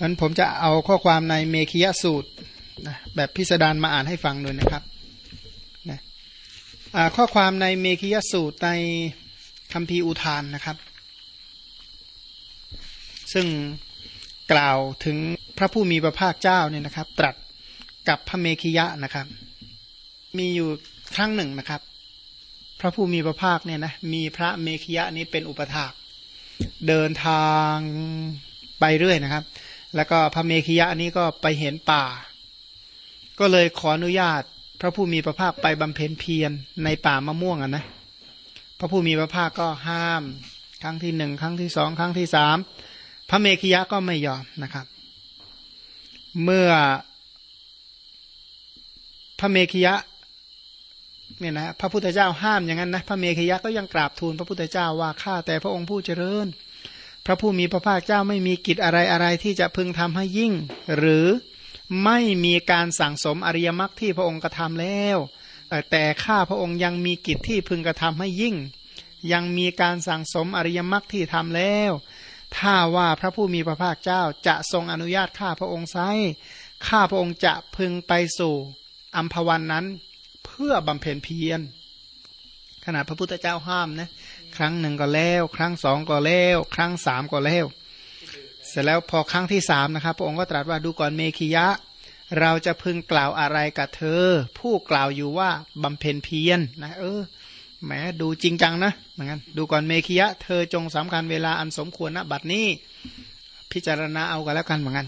ราะฉะนั้นผมจะเอาข้อความในเมขียสูตรนะแบบพิสดารมาอ่านให้ฟังด้วยนะครับนะข้อความในเมขียสูตรในคัมภีร์อุทานนะครับ ซึ่งกล่าวถึงพระผู้มีพระภาคเจ้าเนี่ยนะครับ ตรัสกับพระเมขียะนะครับ มีอยู่ครั้งหนึ่งนะครับ พระผู้มีพระภาคเนี่ยนะมีพระเมขียะนี้เป็นอุปถากเดินทางไปเรื่อยนะครับ แล้วก็พระเมขิยะนี้ก็ไปเห็นป่า ก็เลยขออนุญาต พระผู้มีพระภาคไปบำเพ็ญเพียรในป่ามะม่วงอะนะพระผู้มีพระภาคก็ห้าม ครั้งที่หนึ่งครั้งที่สองครั้งที่สามพระเมขิยะก็ไม่ยอมนะครับ เมื่อพระเมขิยะเนี่ยนะพระพุทธเจ้าห้ามอย่างนั้นนะพระเมขยะก็ยังกราบทูลพระพุทธเจ้าว่าข้าแต่พระองค์ผู้เจริญ ระผู้มีพระภาคเจ้าไม่มีกิจอะไรอะไรที่จะพึงทำให้ยิ่ง หรือไม่มีการสั่งสมอริยมรรคที่พระองค์กระทำแล้วแต่ข้าพระองค์ยังมีกิจที่พึงกระทำให้ยิ่ง ยังมีการสั่งสมอริยมรรคที่ทำแล้ว ถ้าว่าพระผู้มีพระภาคเจ้าจะทรงอนุญาตข้าพระองค์ไซข้าพระองค์จะพึงไปสู่อัมพวันนั้น เพื่อบำเพ็ญเพียรขนาดพระพุทธเจ้าห้ามนะ ครั้งหนึ่งก็แล้ว ครั้งสองก็แล้ว ครั้งสามก็แล้ว เสร็จแล้วพอครั้งที่สามนะครับ พระองค์ก็ตรัสว่าดูก่อนเมขิยะ เราจะพึงกล่าวอะไรกับเธอ ผู้กล่าวอยู่ว่าบำเพ็ญเพียรนนะเออแหมดูจริงจังนะเหมือนกันดูก่อนเมขิยะ เธอจงสำคัญเวลาอันสมควรณบัดนี้ พิจารณาเอากันแล้วกันเหมือนกัน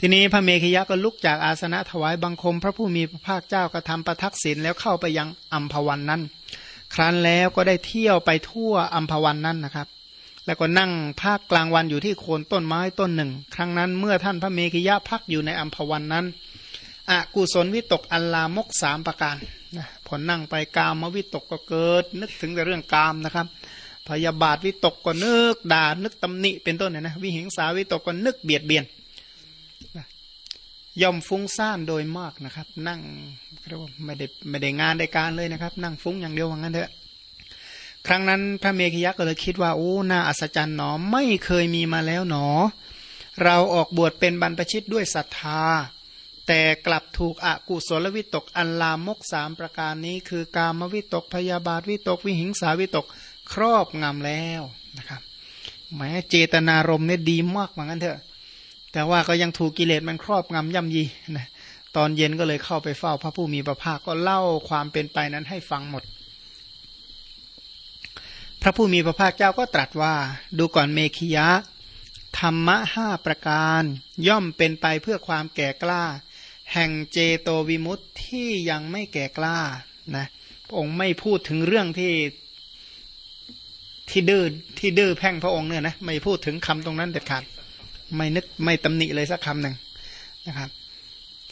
ทีนี้พระเมขิยะก็ลุกจากอาสนะถวายบังคม พระผู้มีพระภาคเจ้ากระทำประทักษิณแล้วเข้าไปยังอัมพวันนั้น ครั้นแล้วก็ได้เที่ยวไปทั่วอัมพวันนั้นนะครับ แล้วก็นั่งภาคกลางวันอยู่ที่โคนต้นไม้ต้นหนึ่ง ครั้งนั้นเมื่อท่านพระเมขิยะพักอยู่ในอัมพวันนั้นอกุศลวิตกอัลลามกสามประการนะผลนั่งไปกามวิตกก็เกิด นึกถึงแต่เรื่องกามนะครับ พยาบาทวิตกก็นึกด่านึกตำหนิเป็นต้นเนี่ยนะวิหิงสาวิตกก็นึกเบียดเบียนย่อมฟุ้งซ่านโดยมากนะครับ นั่งเรียกว่าไม่ได้ไม่ได้งานได้การเลยนะครับ นั่งฟุ้งอย่างเดียวว่างั้นเถอะ ครั้งนั้นพระเมขิยะก็เลยคิดว่าโอ้น่าอัศจรรย์หนอไม่เคยมีมาแล้วหนอ เราออกบวชเป็นบรรพชิตด้วยศรัทธา แต่กลับถูกอกุศลวิตกอันลามกสามประการนี้ คือกามวิตกพยาบาทวิตกวิหิงสาวิตกครอบงำแล้วนะครับแม้เจตนารมณ์เนี่ยดีมากเหมือนกันเถอะ แต่ว่าก็ยังถูกกิเลสมันครอบงำย่ำยีนะตอนเย็นก็เลยเข้าไปเฝ้าพระผู้มีพระภาคก็เล่าความเป็นไปนั้นให้ฟังหมด ระผู้มีพระภาคเจ้าก็ตรัสว่า ดูก่อนเมขิยะ ธรรมะห้าประการ ย่อมเป็นไปเพื่อความแก่กล้า แห่งเจโตวิมุตติที่ยังไม่แก่กล้านะพระองค์ไม่พูดถึงเรื่องที่ที่ดื้อที่ดื้อแพ่งพระองค์เนี่ยนะไม่พูดถึงคำตรงนั้นเด็ดขาดไม่นึกไม่ตำหนิเลยสักคำหนึ่งนะครับ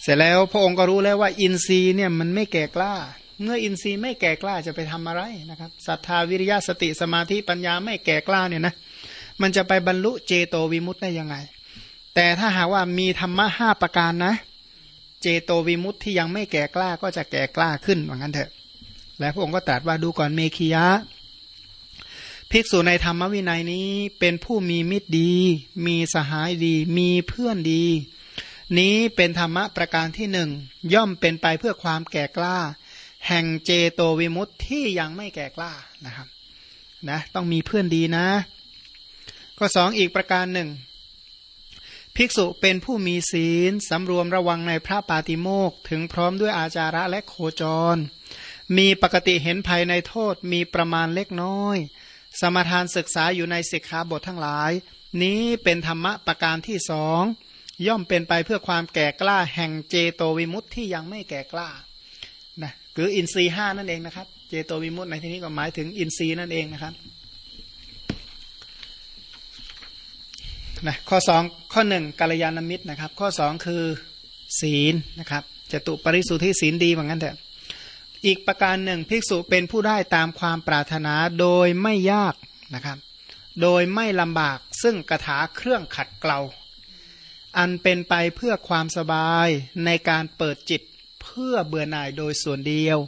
เสร็จแล้วพระองค์ก็รู้แล้วว่า อินทรีย์เนี่ยมันไม่แก่กล้า เมื่ออินทรีย์ไม่แก่กล้าจะไปทำอะไรนะครับศรัทธาวิริยะสติสมาธิปัญญาไม่แก่กล้าเนี่ยนะมันจะไปบรรลุเจโตวิมุตต์ได้ยังไง แต่ถ้าหากว่ามีธรรมะห้าประการนะ เจโตวิมุตต์ที่ยังไม่แก่กล้าก็จะแก่กล้าขึ้นเหมือนกันเถอะ และพระองค์ก็ตรัสว่าดูก่อนเมขียะ ภิกษุในธรรมวินัยนี้เป็นผู้มีมิตรดี มีสหายดี มีเพื่อนดี นี้เป็นธรรมะประการที่หนึ่งย่อมเป็นไปเพื่อความแก่กล้า แห่งเจโตวิมุตติที่ยังไม่แก่กล้านะครับนะต้องมีเพื่อนดีนะข้อสองอีกประการหนึ่ง ภิกษุเป็นผู้มีศีลสำรวมระวังในพระปาติโมกถึงพร้อมด้วยอาจาระและโคจร มีปกติเห็นภัยในโทษมีประมาณเล็กน้อย สมทานศึกษาอยู่ในสิกขาบททั้งหลาย นี้เป็นธรรมะประการที่สองย่อมเป็นไปเพื่อความแก่กล้าแห่งเจโตวิมุตติที่ยังไม่แก่กล้า คืออินทรีห้านั่นเองนะครับ เจโตวิมุตในที่นี้ก็หมายถึงอินทรีนั่นเองนะครับนะข้อสองข้อหนึ่งกาลยานมิตรนะครับ ข้อสองคือศีลนะครับจตุปริสุทธิศีลดีเหมือนกันเถอะอีกประการหนึ่งภิกษุเป็นผู้ได้ตามความปรารถนาโดยไม่ยากนะครับ โดยไม่ลำบากซึ่งกระถาเครื่องขัดเกลาอันเป็นไปเพื่อความสบายในการเปิดจิต เพื่อเบื่อหน่ายโดยส่วนเดียว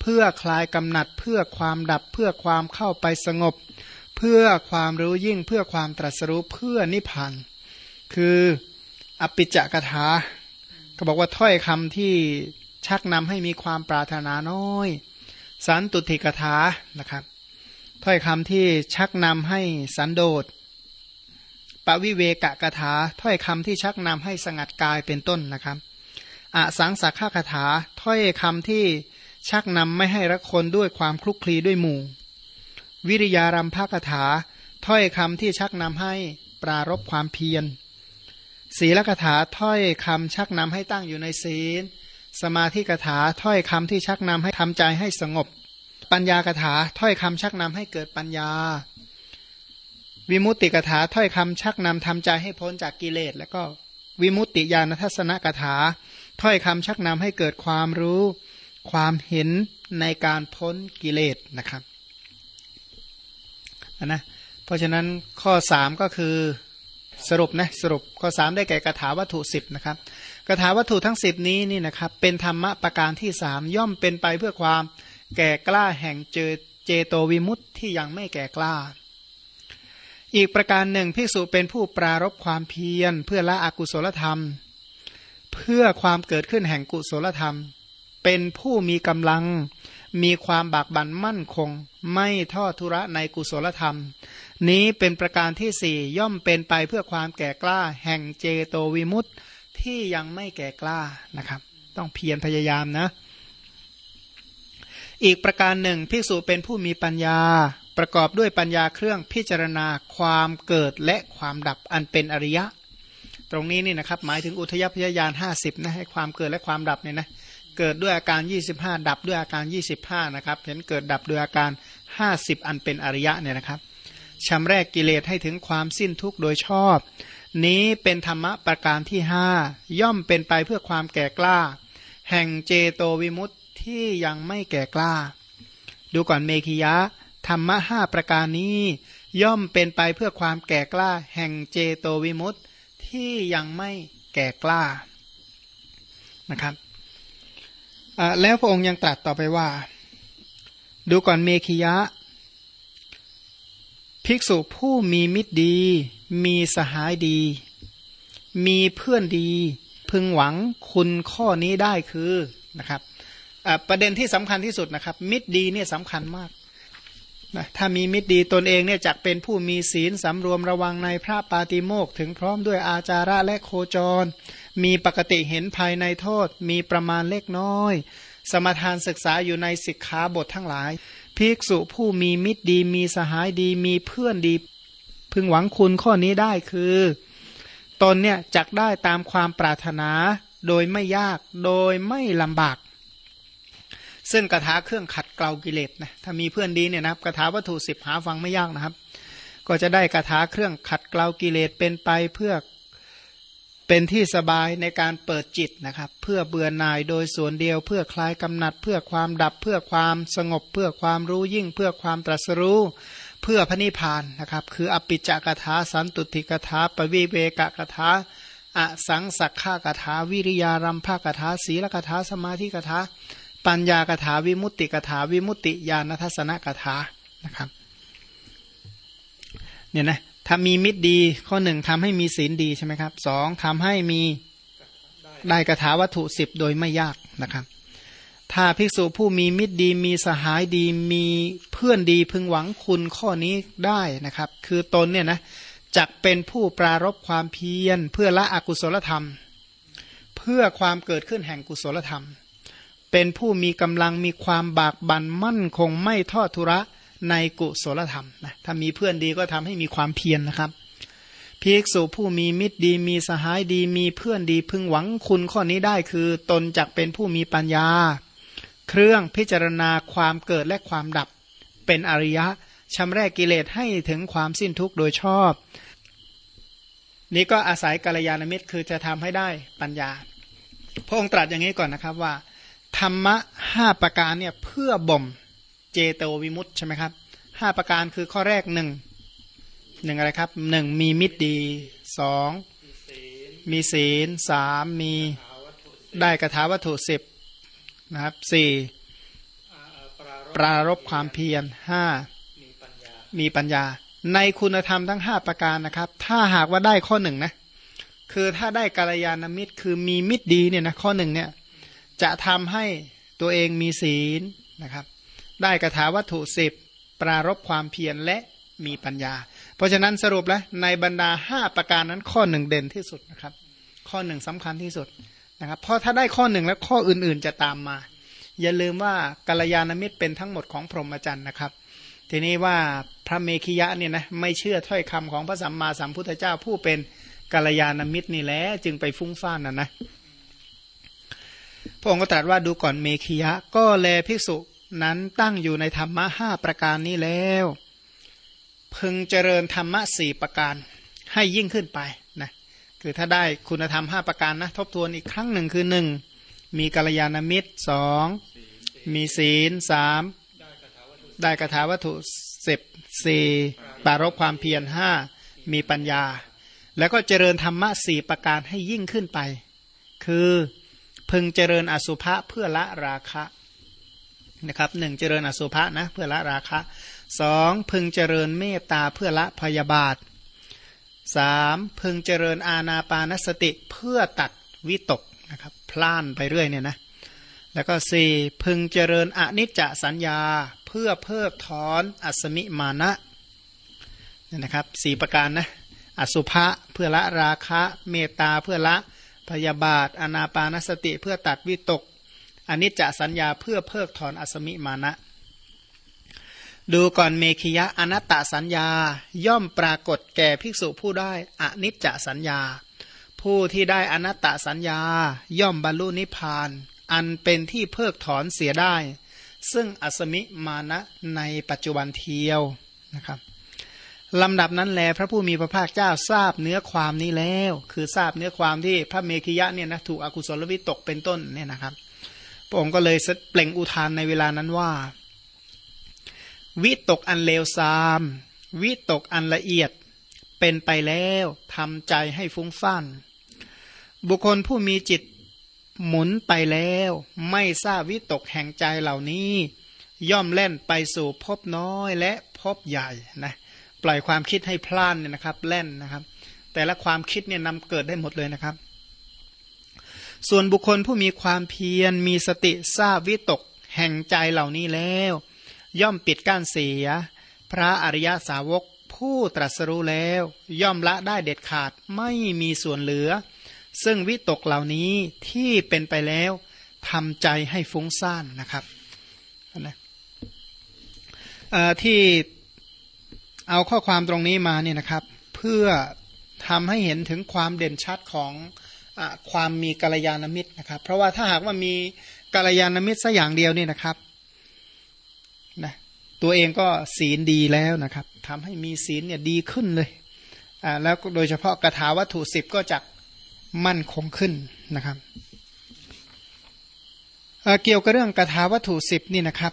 เพื่อคลายกำหนัดเพื่อความดับเพื่อความเข้าไปสงบ เพื่อความรู้ยิ่งเพื่อความตรัสรู้เพื่อนิพพานคืออปิจกถาเขาบอกว่าถ้อยคำที่ชักนำให้มีความปรารถนาน้อย สันตุติกถานะครับ ถ้อยคำที่ชักนำให้สันโดษปวิเวกะกถาถ้อยคำที่ชักนำให้สงัดกายเป็นต้นนะครับ อสังสักขคถาถ้อยคำที่ชักนำไม่ให้รักคนด้วยความคลุกคลีด้วยหมู่ วิริยารัมภกถาถ้อยคำที่ชักนำให้ปรารบความเพียร ศีลกถาถ้อยคำชักนำให้ตั้งอยู่ในศีล สมาธิกถาถ้อยคำที่ชักนำให้ทำใจให้สงบ ปัญญากถาถ้อยคำชักนำให้เกิดปัญญา วิมุตติกถาถ้อยคำชักนำทำใจให้พ้นจากกิเลส แล้วก็วิมุตติญาณทัศนกถา ถ้อยคำชักนำให้เกิดความรู้ ความเห็นในการพ้นกิเลสนะครับนะเพราะฉะนั้นข้อสามก็คือสรุปนะสรุปข้อสามได้แก่กถาวัตถุสิบนะครับกถาวัตถุทั้งสิบนี้นี่นะครับเป็นธรรมะประการที่สามย่อมเป็นไปเพื่อความแก่กล้าแห่งเจเจโตวิมุตติที่ยังไม่แก่กล้า อีกประการหนึ่งภิกษุเป็นผู้ปรารบความเพียรเพื่อละอกุศลธรรม เพื่อความเกิดขึ้นแห่งกุศลธรรม เป็นผู้มีกำลัง มีความบากบั่นมั่นคง ไม่ทอดทุระในกุศลธรรม นี้เป็นประการที่สี่ย่อมเป็นไปเพื่อความแก่กล้า แห่งเจโตวิมุตติที่ยังไม่แก่กล้านะครับ ต้องเพียรพยายามนะ อีกประการหนึ่งภิกษุเป็นผู้มีปัญญาประกอบด้วยปัญญาเครื่องพิจารณาความเกิดและความดับอันเป็นอริยะ ตรงนี้นี่นะครับหมายถึงอุทยพยายานห้าสิบนะให้ความเกิดและความดับเนี่ยนะเกิดด้วยอาการ 25 ดับด้วยอาการ 25นะครับเห็นเกิดดับด้วยอาการ 50 อันเป็นอริยะเนี่ยนะครับชำแรกกิเลสให้ถึงความสิ้นทุกข์โดยชอบ นี้เป็นธรรมะประการที่ห้าย่อมเป็นไปเพื่อความแก่กล้า แห่งเจโตวิมุตติที่ยังไม่แก่กล้า ดูก่อนเมขิยะ ธรรมะห้าประการนี้ ย่อมเป็นไปเพื่อความแก่กล้า แห่งเจโตวิมุตติ ที่ยังไม่แก่กล้านะครับแล้วพระองค์ยังตรัสต่อไปว่า ดูก่อนเมขิยะ ภิกษุผู้มีมิตรดี มีสหายดี มีเพื่อนดี พึงหวังคุณข้อนี้ได้คือนะครับประเด็นที่สำคัญที่สุดนะครับ มิตรดีเนี่ยสำคัญมาก นะถ้ามีมิตรดีตนเองเนี่ยจักเป็นผู้มีศีลสำรวมระวังในพระปาติโมกถึงพร้อมด้วยอาจาระและโคจร มีปกติเห็นภายในโทษ มีประมาณเล็กน้อย สมทานศึกษาอยู่ในสิกขาบททั้งหลาย ภิกษุผู้มีมิตรดีมีสหายดีมีเพื่อนดี พึงหวังคุณข้อนี้ได้คือ ตนเนี่ยจักได้ตามความปรารถนา โดยไม่ยากโดยไม่ลำบาก ซึ่งกระถาเครื่องขัดเกลากิเลสนะถ้ามีเพื่อนดีเนี่ยนะครับกระถาวัตถุสิบหาฟังไม่ยากนะครับ ก็จะได้กระถาเครื่องขัดเกลากิเลสเป็นไปเพื่อเป็นที่สบายในการเปิดจิตนะครับ เพื่อเบื่อหน่ายโดยส่วนเดียว เพื่อคลายกำหนัด เพื่อความดับ เพื่อความสงบ เพื่อความรู้ยิ่ง เพื่อความตรัสรู้ เพื่อพระนิพพานนะครับ คืออปิจกถาสันตุติกถาปวิเวกกถาอสังสักขากถาวิริยารัมภกถาศีลกถาสมาธิกถา ปัญญากถาวิมุตติกถาวิมุตติญาณทัศนกถานะครับเนี่ยนะถ้ามีมิตรดีข้อหนึ่งทำให้มีศีลดีใช่ไหมครับสองทำให้มีได้กระถาวัตถุสิบโดยไม่ยากนะครับถ้าภิกษุผู้มีมิตรดีมีสหายดีมีเพื่อนดีพึงหวังคุณข้อนี้ได้นะครับ คือตนเนี่ยนะจักเป็นผู้ปรารบความเพียรเพื่อละอกุศลธรรม เพื่อความเกิดขึ้นแห่งกุศลธรรม เป็นผู้มีกำลังมีความบากบั่นมั่นคงไม่ทอดทุระในกุศลธรรมนะถ้ามีเพื่อนดีก็ทำให้มีความเพียรนนะครับภิกษุผู้มีมิตรดีมีสหายดีมีเพื่อนดีพึงหวังคุณข้อนี้ได้คือตนจักเป็นผู้มีปัญญา เครื่องพิจารณาความเกิดและความดับ เป็นอริยะชำรกกิเลสให้ถึงความสิ้นทุกข์โดยชอบ นี้ก็อาศัยกัลยาณมิตรคือจะทำให้ได้ปัญญา พระองค์ตรัสอย่างนี้ก่อนนะครับว่า ธรรมะห้าประการเนี่ยเพื่อบ่มเจโตวิมุตใช่ไหมครับห้าประการคือข้อแรกหนึ่งหนึ่งอะไรครับหนึ่งมีมิตรดีสองมีศีลสามมีได้กระถาวัตถุสิบนะครับสี่ปรารบความเพียรห้ามีปัญญา ในคุณธรรมทั้งห้าประการนะครับ ถ้าหากว่าได้ข้อหนึ่งนะคือถ้าได้กาลยานมิตรคือมีมิตรดีเนี่ยนะข้อหนึ่งเนี่ย จะทำให้ตัวเองมีศีลนะครับ ได้กระถาวัตถุสิบปรารบความเพียรและมีปัญญา เพราะฉะนั้นสรุปแล้วในบรรดา 5 ประการนั้นข้อหนึ่งเด่นที่สุดนะครับ ข้อหนึ่งสำคัญที่สุดนะครับเพราะถ้าได้ข้อหนึ่งแล้วข้ออื่นๆจะตามมา อย่าลืมว่ากัลยาณมิตรเป็นทั้งหมดของพรหมจรรย์นะครับ ทีนี้ว่าพระเมขิยะเนี่ยนะไม่เชื่อถ้อยคำของพระสัมมาสัมพุทธเจ้าผู้เป็นกัลยาณมิตรนี่แหละจึงไปฟุ้งซ่านนะนะ พระองค์ก็ตรัสว่าดูก่อนเมขิยะ ก็แลภิกษุนั้นตั้งอยู่ในธรรมะห้าประการนี้แล้ว พึงเจริญธรรมะสี่ประการให้ยิ่งขึ้นไปนะคือถ้าได้คุณธรรมห้าประการนะทบทวนอีกครั้งหนึ่งคือหนึ่งมีกัลยาณมิตรสองมีศีลสามได้กระถาวัตถุสิบสี่ปารบความเพียรห้ามีปัญญา แล้วก็เจริญธรรมะสี่ประการให้ยิ่งขึ้นไป คือ พึงเจริญอสุภะเพื่อละราคะนะครับหนึ่งเจริญอสุภะนะเพื่อละราคะสองพึงเจริญเมตตาเพื่อละพยาบาทสามพึงเจริญอาณาปานสติเพื่อตัดวิตกนะครับพล่านไปเรื่อยเนี่ยนะแล้วก็สี่พึงเจริญอนิจจสัญญาเพื่อเพิกถอนอัสมิมานะเนี่ยนะครับสี่ประการนะอสุภะเพื่อละราคะเมตตาเพื่อละ พยาบาท อนาปานสติเพื่อตัดวิตกอนิจจสัญญาเพื่อเพิกถอนอสมิมานะ ดูก่อนเมขิยะอนัตตสัญญาย่อมปรากฏแก่ภิกษุผู้ได้อนิจจสัญญา ผู้ที่ได้อนัตตสัญญา ย่อมบรรลุนิพพาน อันเป็นที่เพิกถอนเสียได้ ซึ่งอสมิมานะในปัจจุบันเทียวนะครับ ลำดับนั้นแลพระผู้มีพระภาคเจ้าทราบเนื้อความนี้แล้ว คือทราบเนื้อความที่พระเมขิยะเนี่ยนะถูกอกุศลวิตกเป็นต้นเนี่ยนะครับ พระองค์ก็เลยเปล่งอุทานในเวลานั้นว่า วิตกอันเลวทราม วิตกอันละเอียดเป็นไปแล้วทำใจให้ฟุ้งซ่านบุคคลผู้มีจิตหมุนไปแล้ว ไม่ทราบวิตกแห่งใจเหล่านี้ ย่อมเล่นไปสู่พบน้อยและพบใหญ่นะ ปล่อยความคิดให้พล่านเนี่ยนะครับเล่นนะครับ แต่ละความคิดเนี่ยนำเกิดได้หมดเลยนะครับ ส่วนบุคคลผู้มีความเพียรมีสติทราบวิตก แห่งใจเหล่านี้แล้ว ย่อมปิดกั้นเสีย พระอริยสาวกผู้ตรัสรู้แล้ว ย่อมละได้เด็ดขาดไม่มีส่วนเหลือ ซึ่งวิตกเหล่านี้ที่เป็นไปแล้วทำใจให้ฟุ้งซ่านนะครับนะที่ เอาข้อความตรงนี้มาเนี่ยนะครับ เพื่อทำให้เห็นถึงความเด่นชัดของอความมีกัลยาณมิตรนะครับ เพราะว่าถ้าหากว่ามีกัลยาณมิตรสักอย่างเดียวนี่นะครับนะตัวเองก็ศีลดีแล้วนะครับทำให้มีศีลเนี่ยดีขึ้นเลยอ่าแล้วโดยเฉพาะกระถาวัตถุสิบก็จะมั่นคงขึ้นนะครับเกี่ยวกับเรื่องกระถาวัตถุสิบนี่นะครับ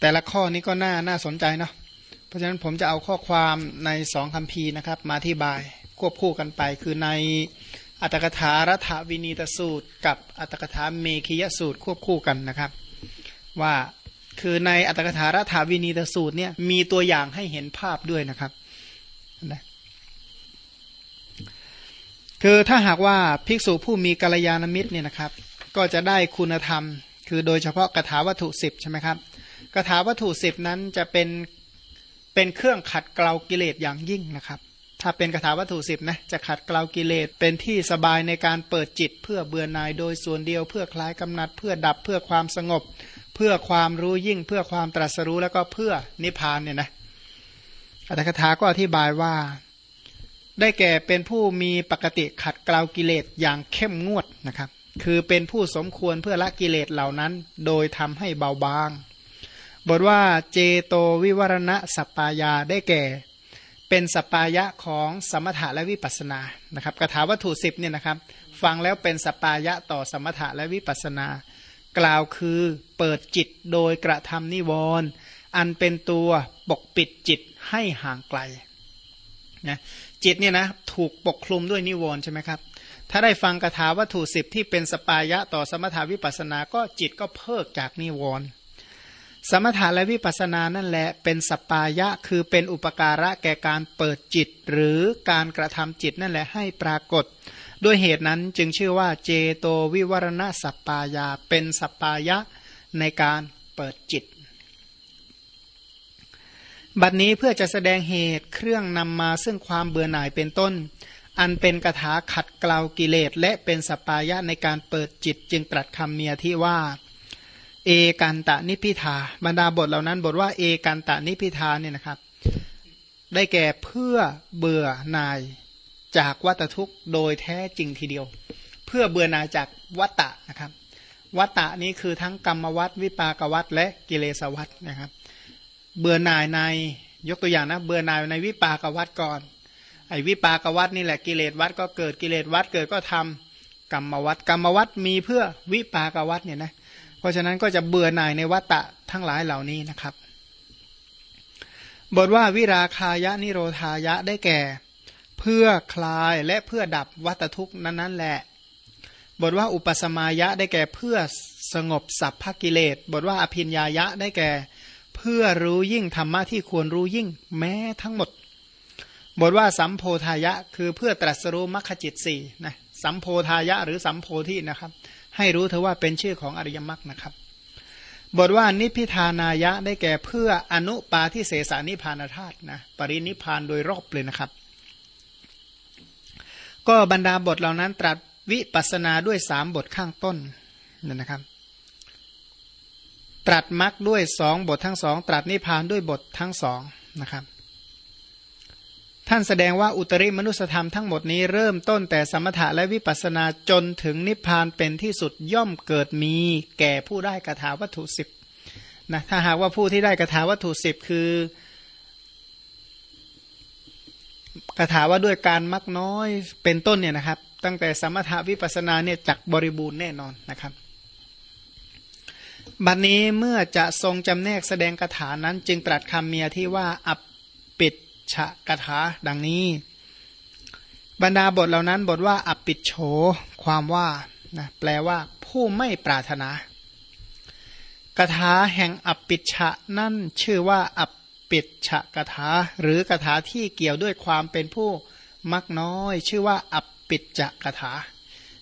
แต่ละข้อนี้ก็น่าน่าสนใจเนาะ เพราะฉะนั้นผมจะเอาข้อความในสองคำพีนะครับ มาที่บายควบคู่กันไป คือในอัตถกถารัฐวินีตสูตร กับอัตถกถาเมขิยสูตรควบคู่กันนะครับ ว่าคือในอัตถกถารัฐวินีตสูตรเนี่ยมีตัวอย่างให้เห็นภาพด้วยนะครับนะคือถ้าหากว่าภิกษุผู้มีกัลยาณมิตรเนี่ยนะครับ ก็จะได้คุณธรรม คือโดยเฉพาะกถาวัตถุสิบใช่ไหมครับกถาวัตถุสิบนั้นจะเป็น เป็นเครื่องขัดเกลากิเลสอย่างยิ่งนะครับ ถ้าเป็นคาถาวัตถุสิบนะจะขัดเกลากิเลสเป็นที่สบายในการเปิดจิต เพื่อเบื่อหน่ายโดยส่วนเดียว เพื่อคลายกำหนัด เพื่อดับเพื่อความสงบ เพื่อความรู้ยิ่ง เพื่อความตรัสรู้แล้วก็เพื่อนิพพานเนี่ยนะอัตถกถาก็อธิบายว่า ได้แก่เป็นผู้มีปกติขัดเกลากิเลสอย่างเข้มงวดนะครับ คือเป็นผู้สมควรเพื่อละกิเลสเหล่านั้น โดยทำให้เบาบาง บทว่าเจโตวิวรณะสัปปายาได้แก่ เป็นสัปปายะของสมถะและวิปัสนานะครับกถาวัตถุสิบเนี่ยนะครับ ฟังแล้วเป็นสัปปายะต่อสมถะและวิปัสนา กล่าวคือเปิดจิตโดยกระทำนิวรณ์อันเป็นตัวปกปิดจิตให้ห่างไกลนะจิตเนี่ยนะถูกปกคลุมด้วยนิวรณ์ใช่ไหมครับ ถ้าได้ฟังกถาวัตถุสิบที่เป็นสัปปายะต่อสมถวิปัสสนา ก็จิตก็เปิดจากนิวรณ์ สมถะและวิปัสสนานั่นแหละเป็นสัปปายะคือเป็นอุปการะแก่การเปิดจิต หรือการกระทำจิตนั่นแหละให้ปรากฏ ด้วยเหตุนั้นจึงชื่อว่าเจโตวิวรณสัปปายาเป็นสัปปายะในการเปิดจิต บัดนี้เพื่อจะแสดงเหตุเครื่องนำมาซึ่งความเบื่อหน่ายเป็นต้น อันเป็นกถาขัดเกลากิเลสและเป็นสปายะในการเปิดจิตจึงตรัสคำเมียที่ว่า เอกันตะนิพิทาบรรดาบทเหล่านั้น บทว่าเอกันตะนิพิทาเนี่ยนะครับ ได้แก่เพื่อเบื่อนายจากวัตทุกข์โดยแท้จริงทีเดียว เพื่อเบื่อนายจากวัตตะนะครับวัตตะนี้คือทั้งกรรมวัตวิปากวัตและกิเลสวัตนะครับ เบื่อหน่ายในยกตัวอย่างนะ เบื่อหน่ายในวิปากวัตก่อน ไอ้วิปากวัตนี่แหละกิเลสวัตก็เกิดกิเลสวัตเกิดก็ทำกรรมวัตกรรมวัตมีเพื่อวิปากวัตเนี่ยนะ เพราะฉะนั้นก็จะเบื่อหน่ายในวัตตะทั้งหลายเหล่านี้นะครับ บทว่าวิราคายะนิโรธายะได้แก่ เพื่อคลายและเพื่อดับวัตทุกนั้นนั่นแหละ บทว่าอุปสมายะได้แก่เพื่อสงบสัพพกิเลส บทว่าอภินญายะได้แก่ เพื่อรู้ยิ่งธรรมะที่ควรรู้ยิ่งแม้ทั้งหมด บทว่าสัมโพธายะ คือเพื่อตรัสรู้มรรคจิตสี่นะสัมโพธายะหรือสัมโพธินะครับ ให้รู้เธอว่าเป็นชื่อของอริยมรรคนะครับ บทว่านิพิธานายะได้แก่เพื่ออนุปาทิเสสานิพานธาตุนะปรินิพานโดยรอบเลยนะครับ ก็บรรดาบทเหล่านั้นตรัสวิปัสนาด้วยสามบทข้างต้นนั่นนะครับ ตรัสมรรคด้วยสองบททั้งสองตรัสนิพานด้วยบททั้งสองนะครับ ท่านแสดงว่าอุตริมนุสธรรมทั้งหมดนี้เริ่มต้นแต่สมถะและวิปัสนาจนถึงนิพพานเป็นที่สุดย่อมเกิดมีแก่ผู้ได้กระถาวัตถุสิบนะถ้าหากว่าผู้ที่ได้กระถาวัตถุสิบคือกระถาว่าด้วยการมักน้อยเป็นต้นเนี่ยนะครับ ตั้งแต่สมถะวิปัสนาเนี่ยจักบริบูรณ์แน่นอนนะครับบัดนนี้เมื่อจะทรงจำแนกแสดงกถานั้นจึงตรัสคำเมียที่ว่าอับปิด ฉะกถาดังนี้ บรรดาบทเหล่านั้นบทว่าอัปปิดโฉความว่านะแปลว่า ผู้ไม่ปรารถนากถาแห่งอัปปิชะนั่นชื่อว่าอัปปิชะกถาหรือกถาที่เกี่ยวด้วยความเป็นผู้มักน้อย ชื่อว่าอัปปิจะกถา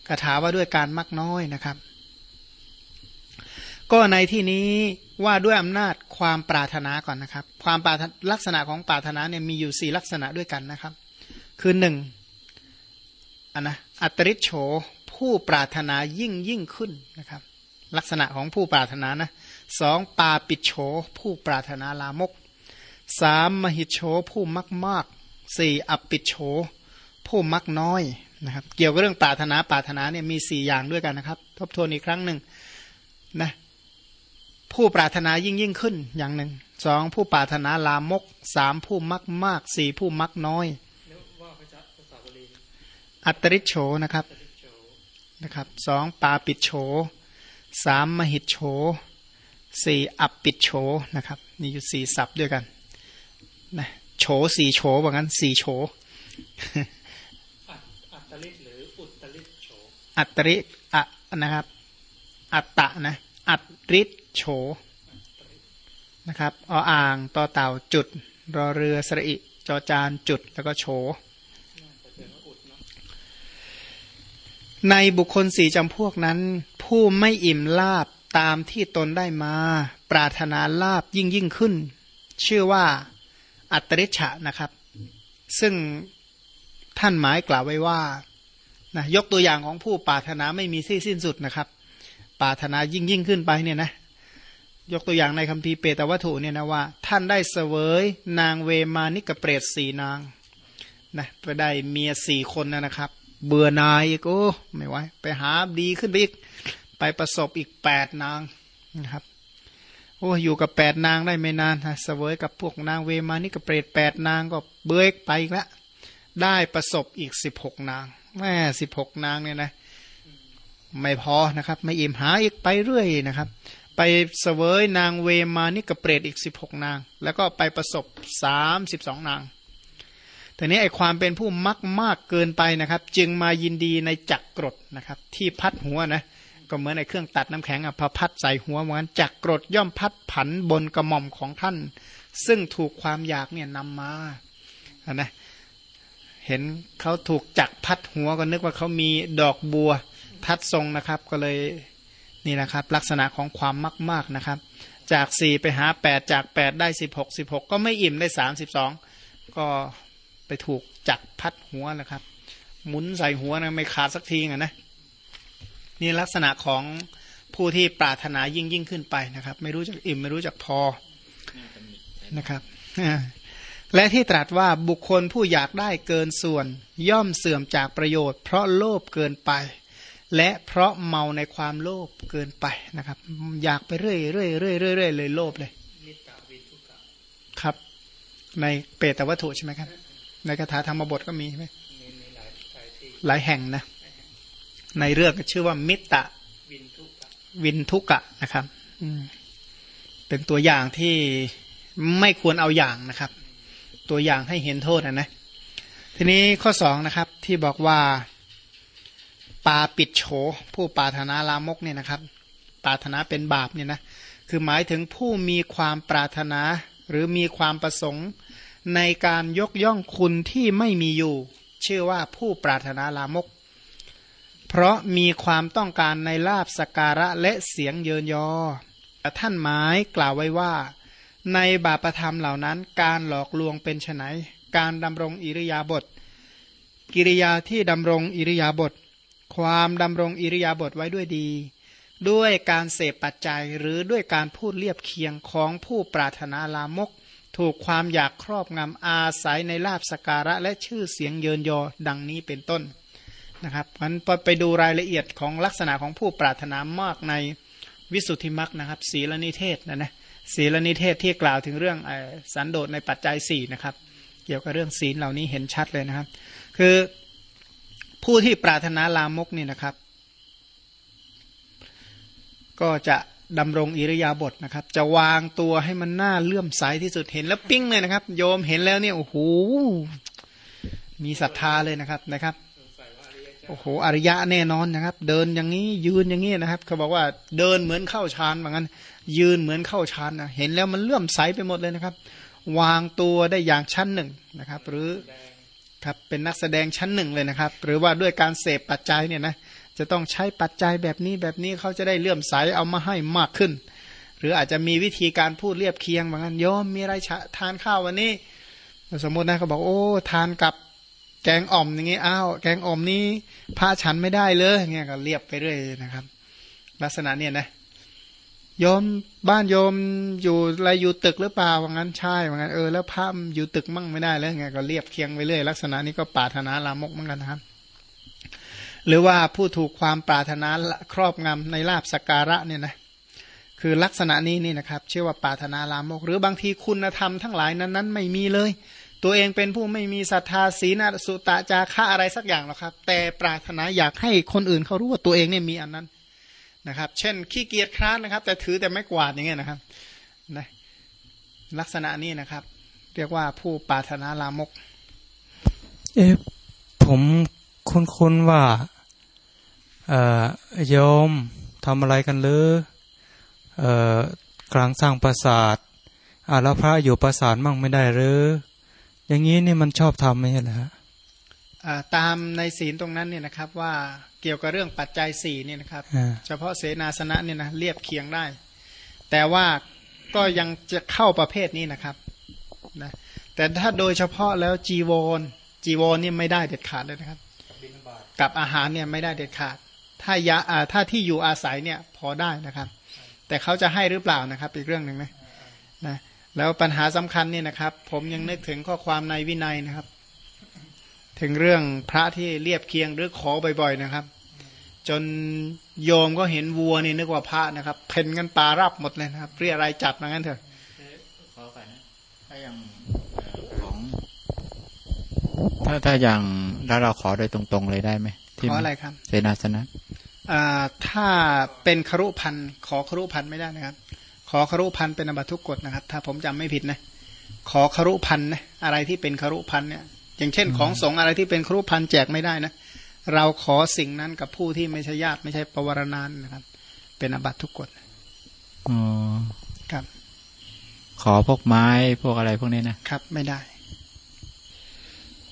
กถาว่าด้วยการมักน้อยนะครับ ก็ในที่นี้ว่าด้วยอำนาจความปรารถนาก่อนนะครับ ความปราลักษณะของปรารถนาเนี่ยมีอยู่สี่ลักษณะด้วยกันนะครับ คือหนึ่งอันนะอัตริโฉผู้ปรารถนายิ่งยิ่งขึ้นนะครับ ลักษณะของผู้ปรารถนานะสองปาปิโฉผู้ปรารถนาลามกสามมหิโฉผู้มักมากสี่อัปิโฉผู้มักน้อยนะครับ เกี่ยวกับเรื่องปรารถนาปรารถนาเนี่ยมีสี่อย่างด้วยกันนะครับ ทบทวนอีกครั้งหนึ่งนะ ผู้ปรารถนายิ่งยิ่งขึ้นอย่างหนึ่งสองผู้ปรารถนาลามกสามผู้มักมากสี่ผู้มักน้อยอัตริโฉนะครับนะครับสองปาปิดโฉสามมหิตโฉสี่อับปิดโฉนะครับนี่อยู่สี่ศัพท์ด้วยกันนะโฉสี่โฉว่างั้นสี่โฉอัตริหรืออุตริโฉอัตริอะนะครับ อัตตะนะอัตริ โฉนะครับออ่างต่อเต่าจุด รอเรือสระอิจอจานจุดแล้วก็โฉในบุคคลสี่จำพวกนั้น ผู้ไม่อิ่มลาบตามที่ตนได้มา ปรารถนาลาบยิ่งยิ่งขึ้น ชื่อว่าอัตริชะนะครับ ซึ่งท่านหมายกล่าวไว้ว่านะยกตัวอย่างของผู้ปรารถนาไม่มีที่สิ้นสุดนะครับ ปรารถนายิ่งยิ่งขึ้นไปเนี่ยนะ ยกตัวอย่างในคัมภีร์เปตวัตถุเนี่ยนะว่า ท่านได้เสวยนางเวมานิกเปรตสี่นางนะไปได้เมียสี่คนนะนะครับ เบื่อนายอีกโอ้ไม่ไหวไปหาดีขึ้นไปอีก ไปประสบอีกแปดนางนะครับโอ้อยู่กับแปดนางได้ไม่นานนะเสวยกับพวกนางเวมานิกเปรตแปดนางก็เบื่อไปอีกละได้ประสบอีกสิบหกนางแม่สิบหกนางเนี่ยนะไม่พอนะครับ ไม่อิ่มหาอีกไปเรื่อยนะครับ ไปเสวยนางเวมานิกเปรตอีกสิบหกนาง แล้วก็ไปประสบสามสิบสองนางแต่นี้ไอความเป็นผู้มักมากเกินไปนะครับ จึงมายินดีในจักกรดนะครับ ที่พัดหัวนะก็เหมือนในเครื่องตัดน้ำแข็งอะพอพัดใส่หัวเหมือนจักรกรดย่อมพัดผันบนกระหม่อมของท่าน ซึ่งถูกความอยากเนี่ยนำมาะนะเห็นเขาถูกจักรพัดหัวก็นึกว่าเขามีดอกบัวทัดทรงนะครับ ก็เลย นี่นะครับ ลักษณะของความมาก ๆนะครับ จากสี่ไปหาแปดจากแปดได้สิบหกสิบหกก็ไม่อิ่มได้สามสิบสองก็ไปถูกจักพัดหัวนะครับ หมุนใส่หัวนะไม่ขาดสักทีอะนะนี่ลักษณะของผู้ที่ปรารถนายิ่งยิ่งขึ้นไปนะครับ ไม่รู้จักอิ่มไม่รู้จักพอนะครับและที่ตรัสว่าบุคคลผู้อยากได้เกินส่วน ย่อมเสื่อมจากประโยชน์ เพราะโลภเกินไป และเพราะเมาในความโลภเกินไปนะครับ อยากไปเรื่อยเรื่อยเรื่อยเรื่อยเรื่อยเลยโลภเลยครับ ในเปตวัตถุใช่ไหมครับในคาถาธรรมบทก็มีใช่ไหมหลายแห่งนะ ในเรื่องก็ชื่อว่ามิตตะวินทุกะนะนะครับเป็นตัวอย่างที่ไม่ควรเอาอย่างนะครับ ตัวอย่างให้เห็นโทษนะนะทีนี้ข้อสองนะครับที่บอกว่า ปาปิดโฉผู้ปารถนาลามกเนี่ยนะครับ ปารถนาเป็นบาปเนี่ยนะคือหมายถึงผู้มีความปรารถนาหรือมีความประสงค์ในการยกย่องคุณที่ไม่มีอยู่ ชื่อว่าผู้ปรารถนาลามก เพราะมีความต้องการในลาบสกการะและเสียงเยินยอท่านหมายกล่าวไว้ว่า ในบาปธรรมเหล่านั้นการหลอกลวงเป็นไนการดำรงอิริยาบถกิริยาที่ดำรงอิริยาบถ ความดำรงอิริยาบถไว้ด้วยดี ด้วยการเสพปัจจัยหรือด้วยการพูดเรียบเคียงของผู้ปรารถนาลามก ถูกความอยากครอบงำอาศัยในลาบสการะและชื่อเสียงเยินยอดังนี้เป็นต้นนะครับมันไปดูรายละเอียดของลักษณะของผู้ปรารถนามากในวิสุทธิมรรคนะครับ ศีลนิเทศนะนะศีลนิเทศที่กล่าวถึงเรื่องอสันโดษในปัจจัยสี่นะครับ เกี่ยวกับเรื่องศีลเหล่านี้เห็นชัดเลยนะครับ คือ ผู้ที่ปรารถนาลามกนี่นะครับ ก็จะดำรงอิริยาบถนะครับ จะวางตัวให้มันหน่าเลื่อมใสที่สุดเห็นแล้วปิ้งเลยนะครับ โยมเห็นแล้วเนี่ยโอ้โหมีศรัทธาเลยนะครับนะครับโอ้โหอริยะแน่นอนนะครับ เดินอย่างนี้ยืนอย่างนี้นะครับ เขาบอกว่าเดินเหมือนเข้าฌานเหมือนกันยืนเหมือนเข้าฌานนะเห็นแล้วมันเลื่อมใสไปหมดเลยนะครับ วางตัวได้อย่างชั้นหนึ่งนะครับ หรือ ครับเป็นนักแสดงชั้นหนึ่งเลยนะครับ หรือว่าด้วยการเสพปัจจัยเนี่ยนะจะต้องใช้ปัจจัยแบบนี้แบบนี้เขาจะได้เลื่อมใสเอามาให้มากขึ้น หรืออาจจะมีวิธีการพูดเรียบเคียงเหมือนกันโยมมีอะไรชะทานข้าววันนี้ สมมตินะเขาบอกโอ้ทานกับแกงอ่อมอย่างงี้อ้าวแกงอ่อมนี้พระฉันไม่ได้เลยเงี้ยก็เรียบไปเรื่อยนะครับ ลักษณะเนี่ยนะ โยมบ้านโยมอยู่อะไรอยู่ตึกหรือเปล่าว่างั้นใช่ว่างั้นเออแล้วพระอยู่ตึกมั่งไม่ได้แล้วไงก็เรียบเคียงไปเรื่อยลักษณะนี้ก็ปรารถนาลามกเหมือนกันนะครับ หรือว่าผู้ถูกความปรารถนาครอบงำในลาบสการะเนี่ยนะคือลักษณะนี้นี่นะครับ เชื่อว่าปรารถนาลามก หรือบางทีคุณธรรมทั้งหลายนั้นนั้นไม่มีเลย ตัวเองเป็นผู้ไม่มีศรัทธาศีลสุตะจาระอะไรสักอย่างหรอกครับ แต่ปรารถนาอยากให้คนอื่นเขารู้ว่าตัวเองเนี่ยมีอันนั้น นะครับ เช่นขี้เกียจคร้านนะครับ แต่ถือแต่ไม่กวาดอย่างเงี้ยนะครับนะลักษณะนี้นะครับ เรียกว่าผู้ปาถนาลามก เอ๊ะผมคุ้นๆว่าเอ่อโยมทำอะไรกันหรือเอ่อกลางสร้างปราสาทอ่าแล้วพระอยู่ปราสาทมั่งไม่ได้หรืออย่างนี้นี่มันชอบทำไหมล่ะฮะอ่า ตามในศีลตรงนั้นเนี่ยนะครับว่าเกี่ยวกับเรื่องปัจจัยสี่เนี่ยนะครับอ่าเฉพาะเสนาสนะเนี่ยนะเรียบเคียงได้ แต่ว่าก็ยังจะเข้าประเภทนี้นะครับนะแต่ถ้าโดยเฉพาะแล้วจีวรจีวรนี่ไม่ได้เด็ดขาดเลยนะครับบิณฑบาตกับอาหารเนี่ยไม่ได้เด็ดขาด ถ้ายาอ่าถ้าที่อยู่อาศัยเนี่ยพอได้นะครับ แต่เขาจะให้หรือเปล่านะครับ อีกเรื่องหนึ่งนะนะแล้วปัญหาสำคัญเนี่ยนะครับ ผมยังนึกถึงข้อความในวินัยนะครับ ถึงเรื่องพระที่เรียบเคียงหรือขอบ่อย ๆนะครับ จนโยมก็เห็นวัวนี่นึกว่าพระนะครับ เพ่นกันปลารับหมดเลยนะครับเรียอะไรจัดมางั้นเถอะขอไปนะถ้าอย่างเอ่อของถ้าถ้าอย่างถ้าเราขอโดยตรงๆเลยได้ไหมขออะไรครับ เสนาสนะอ่าถ้าเป็นครุพันธ์ขอครุพันธ์ไม่ได้นะครับ ขอครุพันธ์เป็นอบัตทุกกฎนะครับ ถ้าผมจำไม่ผิดนะขอครุพันธ์นะอะไรที่เป็นครุพันธ์เนี่ย อย่างเช่น ของสงฆ์อะไรที่เป็นครุพันธ์แจกไม่ได้นะ เราขอสิ่งนั้นกับผู้ที่ไม่ใช่ญาติไม่ใช่ปวารณานนะครับ เป็นอบัตทุกกฎอ๋อครับ ขอพวกไม้พวกอะไรพวกนี้นะครับ ไม่ได้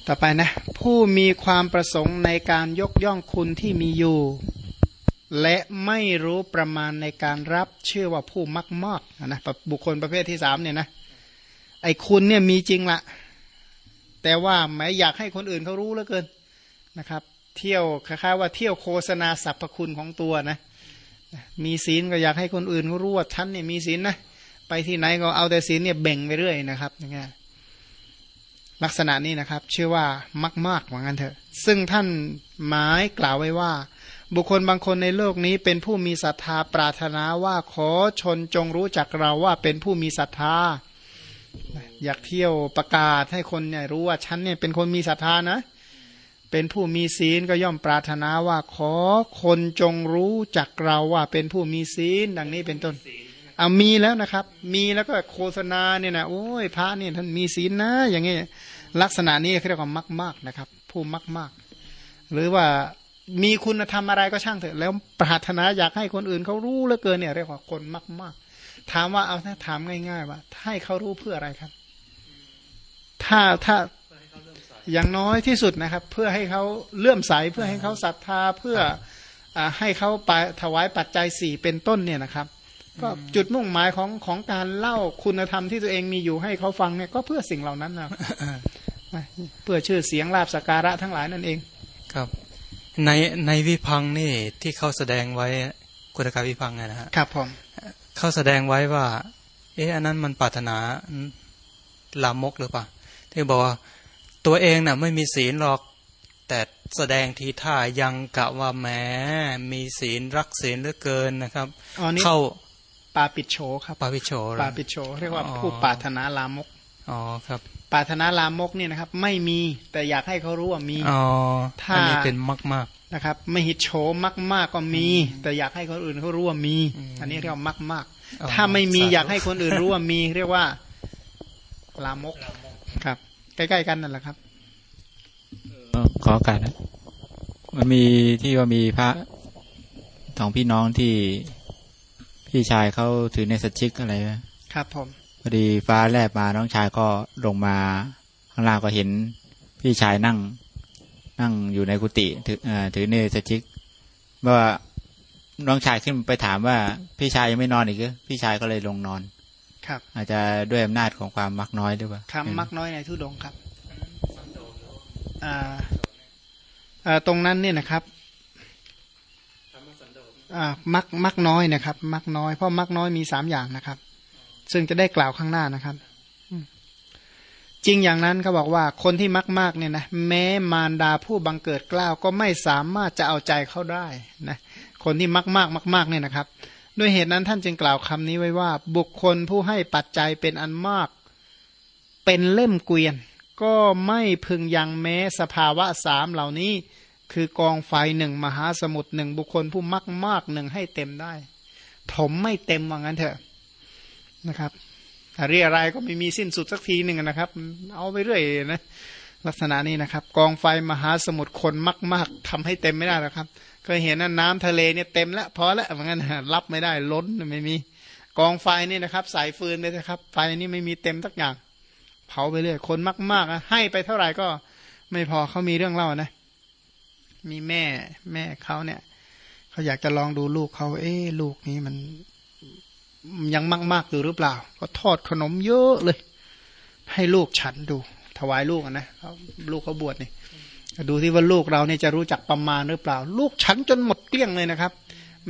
ต่อไปนะ ผู้มีความประสงค์ในการยกย่องคุณที่มีอยู่ และไม่รู้ประมาณในการรับเชื่อว่าผู้มักมากนะบุคคลประเภทที่สามเนี่ยนะไอ้คุณเนี่ยมีจริงละ แต่ว่าแม้อยากให้คนอื่นเขารู้เหลือเกินนะครับ เที่ยวคล้ายๆว่าเที่ยวโฆษณาสรรพคุณของตัวนะมีศีลก็อยากให้คนอื่นเขารู้ว่าฉันเนี่ยมีศีลนะไปที่ไหนก็เอาแต่ศีลเนี่ยเบ่งไปเรื่อยนะครับอย่างเงี้ยลักษณะนี้นะครับชื่อว่ามากๆเหมือนกันเถอะ ซึ่งท่านหมายกล่าวไว้ว่า บุคคลบางคนในโลกนี้เป็นผู้มีศรัทธาปรารถนาว่าขอชนจงรู้จักเราว่าเป็นผู้มีศรัทธา อยากเที่ยวประกาศให้คนเนี่ยรู้ว่าฉันเนี่ยเป็นคนมีศรัทธานะ เป็นผู้มีศีลก็ย่อมปรารถนาว่าขอคนจงรู้จักเราว่าเป็นผู้มีศีลดังนี้เป็นต้นเอามีแล้วนะครับ มีแล้วก็โฆษณาเนี่ยนะโอ้ยพระเนี่ยท่านมีศีลนะ อย่างเงี้ลักษณะนี้เขาเรียกว่ามากมากนะครับ ผู้มากมากหรือว่ามีคุณธรรมอะไรก็ช่างเถอะ แล้วปรารถนาอยากให้คนอื่นเขารู้เหลือเกินเนี่ยเรียกว่าคนมากมาก ถามว่าเอาถ้าถามง่าย ๆ ว่าให้เขารู้เพื่ออะไรครับ ถ้าถ้าอย่างน้อยที่สุดนะครับ เพื่อให้เขาเลื่อมใสเพื่อให้เขาศรัทธาเพื่ออให้เขาไปถวายปัจจัยสี่เป็นต้นเนี่ยนะครับ ก็จุดมุ่งหมายของของการเล่าคุณธรรมที่ตัวเองมีอยู่ให้เขาฟังเนี่ยก็เพื่อสิ่งเหล่านั้นนะเพื่อชื่อเสียงลาบสการะทั้งหลายนั่นเองครับในในวิพังค์นี่ที่เขาแสดงไว้กุตกาวิพังค์ไงนะฮะครับผม เขาแสดงไว้ว่า เอ๊ะอันนั้นมันปรารถนาลามกหรือเปล่าที่บอกว่าตัวเองน่ะไม่มีศีลหรอก แต่แสดงทีท่ายังกะว่าแหมมีศีลรักศีลเหลือเกินนะครับอ๋อนี่เข้าปาปิดโฉครับปาวิโชเหรอปาปิดโฉเรียกว่าอ๋อผู้ปรารถนาลามกอ๋อครับ ปรารถนาลามกเนี่ยนะครับ ไม่มีแต่อยากให้เขารู้ว่ามีอ๋อถ้าอันนี้เป็นมากมากนะครับไม่หิดโฉมากๆก็มี แต่อยากให้คนอื่นเขารู้ว่ามีอืมอันนี้เรียกว่ามากๆอ๋อๆถ้าไม่มีสธุอยากให้คนอื่นรู้ว่ามี เรียกว่า ลามกครับ ใกล้ๆกันนั่นแหละครับเอ่อขอโอการนะมันมีที่ว่ามีพระสองพี่น้องที่พี่ชายเขาถือในสชิกอะไรนะครับผม พอดีฟ้าแลบมาน้องชายก็ลงมาข้างล่างก็เห็นพี่ชายนั่ง นั่งอยู่ในกุฏิถือเอ่อถือเนสชิกว่าน้องชายขึ้นไปถามว่าพี่ชายยังไม่นอนอีกเหรอพี่ชายก็เลยลงนอน ครับ อาจจะด้วยอำนาจของความมักน้อยด้วยป่ะคำมักน้อยในทุดงค์ครับอ่าอ่าตรงนั้นเนี่ยนะครับอ่ามักมักน้อยนะครับ มักน้อยเพราะมักน้อยมีสามอย่างนะครับ ซึ่งจะได้กล่าวข้างหน้านะครับจริงอย่างนั้นเขาบอกว่าคนที่มักมากเนี่ยนะแม้มารดาผู้บังเกิดกล้าวก็ไม่สามารถจะเอาใจเขาได้นะคนที่มักมากมากมากเนี่ยนะครับ ด้วยเหตุนั้นท่านจึงกล่าวคำนี้ไว้ว่า บุคคลผู้ให้ปัจจัยเป็นอันมาก เป็นเล่มเกวียน ก็ไม่พึงยังแม้สภาวะสามเหล่านี้ คือกองไฟหนึ่งมหาสมุทรหนึ่งบุคคลผู้มักมากหนึ่งให้เต็มได้ถมไม่เต็มว่างั้นเถอะ นะครับถ้าเรียอะไรก็ไม่มีสิ้นสุดสักทีหนึ่งนะครับ เอาไปเรื่อยนะลักษณะนี้นะครับ กองไฟมหาสมุทรคนมาก ๆทำให้เต็มไม่ได้หรอกครับ เคยเห็นนะน้ำทะเลเนี่ยเต็มแล้วพอแล้วว่างั้นรับไม่ได้ล้นไม่มี กองไฟนี่นะครับ สายฟืนเลยนะครับ ไฟนี่ไม่มีเต็มสักอย่าง เผาไปเรื่อยคนมากๆให้ไปเท่าไหร่ก็ไม่พอเขามีเรื่องเล่านะ มีแม่แม่เขาเนี่ยเขาอยากจะลองดูลูกเขาเอ๊ลูกนี้มัน ยังมากๆอยู่หรือเปล่า ก็ทอดขนมเยอะเลย ให้ลูกฉันดู ถวายลูกนะลูกเขาบวชนี่ดูที่ว่าลูกเราเนี่ยจะรู้จักประมาณหรือเปล่า ลูกฉันจนหมดเกลี้ยงเลยนะครับ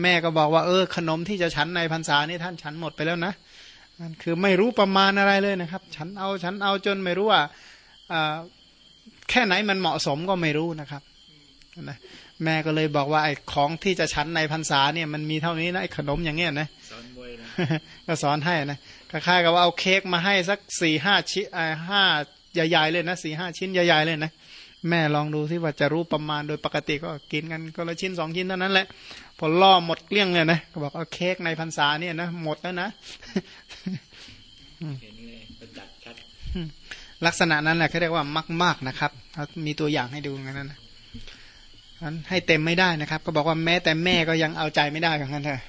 แม่ก็บอกว่าเออ ขนมที่จะฉันในพรรษานี่ท่านฉันหมดไปแล้วนะนั่นคือไม่รู้ประมาณอะไรเลยนะครับ ฉันเอาฉันเอาจนไม่รู้ว่าอ่าแค่ไหนมันเหมาะสมก็ไม่รู้นะครับนะแม่ก็เลยบอกว่าไอ้ของที่จะฉันในพรรษาเนี่ยมันมีเท่านี้นะไอ้ขนมอย่างเงี้ยนะ ก็สอนให้นะคล้ายๆกับว่าเอาเค้กมาให้สักสี่ห้าชิ้นห้าใหญ่ๆเลยนะสี่ห้าชิ้นใหญ่ๆเลยนะแม่ลองดูที่ว่าจะรู้ประมาณโดยปกติก็กินกันก็ละชิ้นสองชิ้นเท่านั้นแหละพอล่อหมดเกลี้ยงเลยนะก็บอกเอาเค้กในพรรษาเนี่ยนะหมดแล้วนะลักษณะนั้นแหละเขาเรียกว่ามากๆนะครับมีตัวอย่างให้ดูงั้นนะนั้นให้เต็มไม่ได้นะครับ ก็บอกว่าแม้แต่แม่ก็ยังเอาใจไม่ได้ของนั้นเถอะ